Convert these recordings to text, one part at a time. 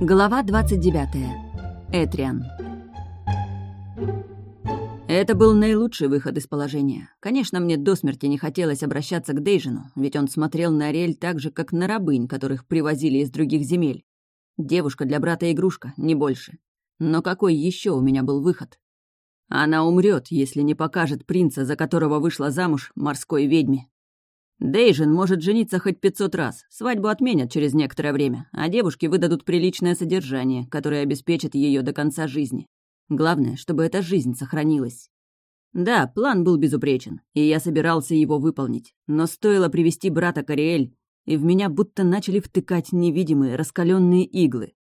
Глава 29. Этриан. Это был наилучший выход из положения. Конечно, мне до смерти не хотелось обращаться к Дейжину, ведь он смотрел на Ариэль так же, как на рабынь, которых привозили из других земель. Девушка для брата игрушка, не больше. Но какой еще у меня был выход? Она умрет, если не покажет принца, за которого вышла замуж, морской ведьме. Дейжин может жениться хоть пятьсот раз, свадьбу отменят через некоторое время, а девушке выдадут приличное содержание, которое обеспечит ее до конца жизни. Главное, чтобы эта жизнь сохранилась. Да, план был безупречен, и я собирался его выполнить, но стоило привести брата Кориэль, и в меня будто начали втыкать невидимые раскаленные иглы.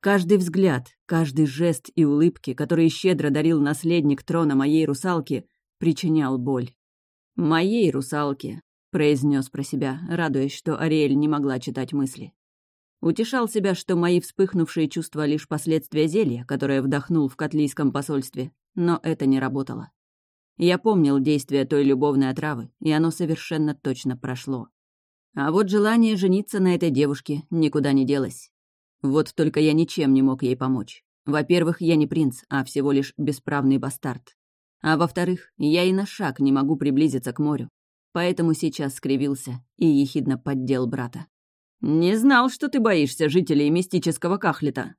Каждый взгляд, каждый жест и улыбки, которые щедро дарил наследник трона моей русалки, причинял боль. Моей русалке, произнес про себя, радуясь, что Ариэль не могла читать мысли. Утешал себя, что мои вспыхнувшие чувства лишь последствия зелья, которое вдохнул в котлийском посольстве, но это не работало. Я помнил действие той любовной отравы, и оно совершенно точно прошло. А вот желание жениться на этой девушке никуда не делось. Вот только я ничем не мог ей помочь. Во-первых, я не принц, а всего лишь бесправный бастард. А во-вторых, я и на шаг не могу приблизиться к морю, поэтому сейчас скривился и ехидно поддел брата. «Не знал, что ты боишься жителей мистического кахлета».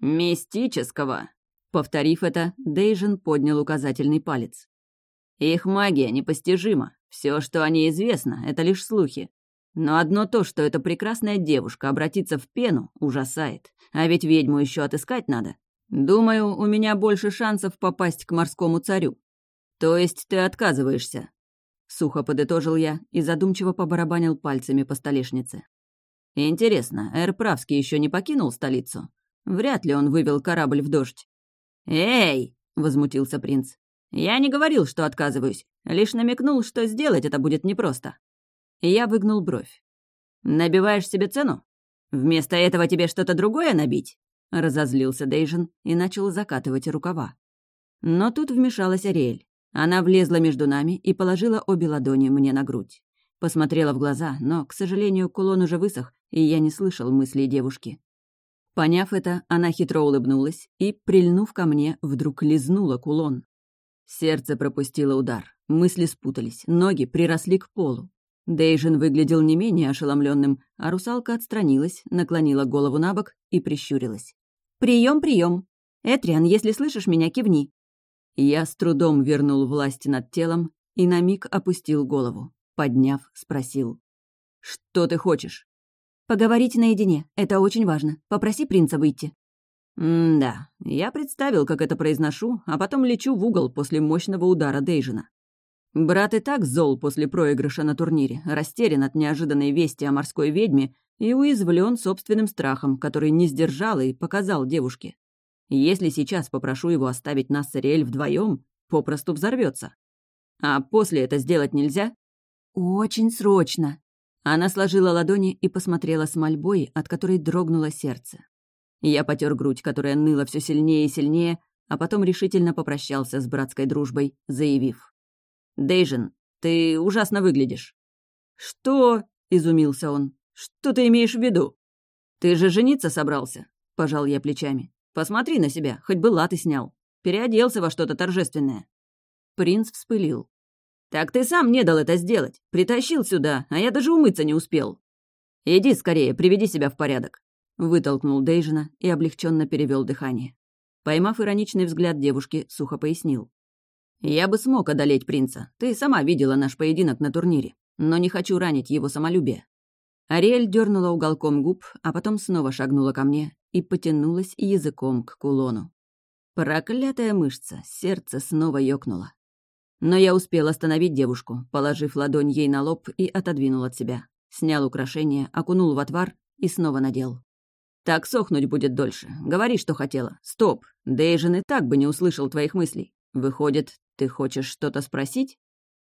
«Мистического?» Повторив это, Дейжин поднял указательный палец. «Их магия непостижима. Все, что о ней известно, это лишь слухи. Но одно то, что эта прекрасная девушка обратится в пену, ужасает. А ведь ведьму еще отыскать надо. Думаю, у меня больше шансов попасть к морскому царю. То есть ты отказываешься?» Сухо подытожил я и задумчиво побарабанил пальцами по столешнице. «Интересно, Эр Правский еще не покинул столицу? Вряд ли он вывел корабль в дождь». «Эй!» — возмутился принц. «Я не говорил, что отказываюсь, лишь намекнул, что сделать это будет непросто». Я выгнул бровь. «Набиваешь себе цену? Вместо этого тебе что-то другое набить?» Разозлился Дейжин и начал закатывать рукава. Но тут вмешалась Ариэль. Она влезла между нами и положила обе ладони мне на грудь. Посмотрела в глаза, но, к сожалению, кулон уже высох, и я не слышал мыслей девушки. Поняв это, она хитро улыбнулась и, прильнув ко мне, вдруг лизнула кулон. Сердце пропустило удар, мысли спутались, ноги приросли к полу. Дейжин выглядел не менее ошеломленным, а русалка отстранилась, наклонила голову на бок и прищурилась. «Прием, прием! Этриан, если слышишь меня, кивни!» Я с трудом вернул власть над телом и на миг опустил голову. Подняв, спросил. «Что ты хочешь?» «Поговорить наедине. Это очень важно. Попроси принца выйти». «М-да. Я представил, как это произношу, а потом лечу в угол после мощного удара Дейжина. Брат и так зол после проигрыша на турнире, растерян от неожиданной вести о морской ведьме и уязвлен собственным страхом, который не сдержал и показал девушке. Если сейчас попрошу его оставить нас с Ариэль вдвоем, попросту взорвется. А после это сделать нельзя? Очень срочно. Она сложила ладони и посмотрела с мольбой, от которой дрогнуло сердце. Я потер грудь, которая ныла все сильнее и сильнее, а потом решительно попрощался с братской дружбой, заявив. «Дейжин, ты ужасно выглядишь». «Что?» — изумился он. «Что ты имеешь в виду?» «Ты же жениться собрался?» — пожал я плечами. Посмотри на себя, хоть бы латы снял. Переоделся во что-то торжественное». Принц вспылил. «Так ты сам не дал это сделать. Притащил сюда, а я даже умыться не успел. Иди скорее, приведи себя в порядок». Вытолкнул Дейжина и облегченно перевел дыхание. Поймав ироничный взгляд девушки, сухо пояснил. «Я бы смог одолеть принца. Ты сама видела наш поединок на турнире. Но не хочу ранить его самолюбие». Ариэль дернула уголком губ, а потом снова шагнула ко мне и потянулась языком к кулону. Проклятая мышца, сердце снова ёкнуло. Но я успел остановить девушку, положив ладонь ей на лоб и отодвинул от себя. Снял украшение, окунул в отвар и снова надел. «Так сохнуть будет дольше. Говори, что хотела. Стоп! Дейжин и так бы не услышал твоих мыслей. Выходит, ты хочешь что-то спросить?»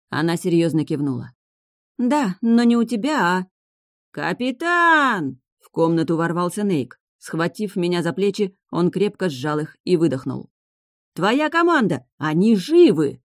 Она серьезно кивнула. «Да, но не у тебя, а...» «Капитан!» — в комнату ворвался Нейк. Схватив меня за плечи, он крепко сжал их и выдохнул. «Твоя команда! Они живы!»